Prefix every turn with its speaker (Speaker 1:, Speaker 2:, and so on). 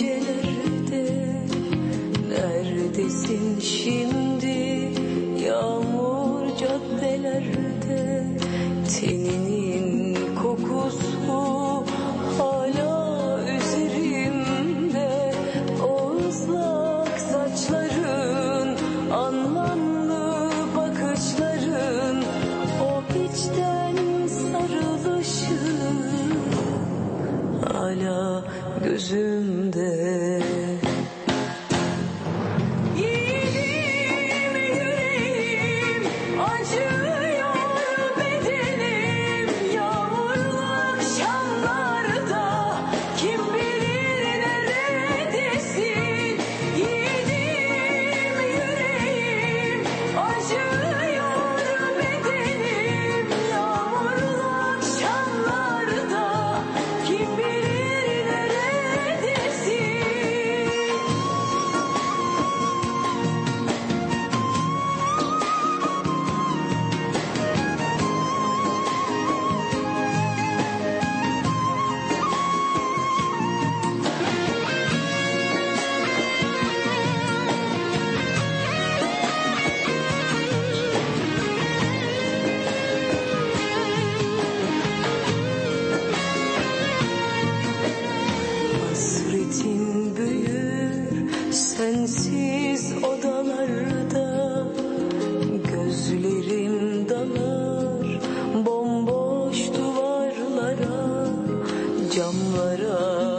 Speaker 1: gecelerde neredesin şimdi? gözümde. camlara.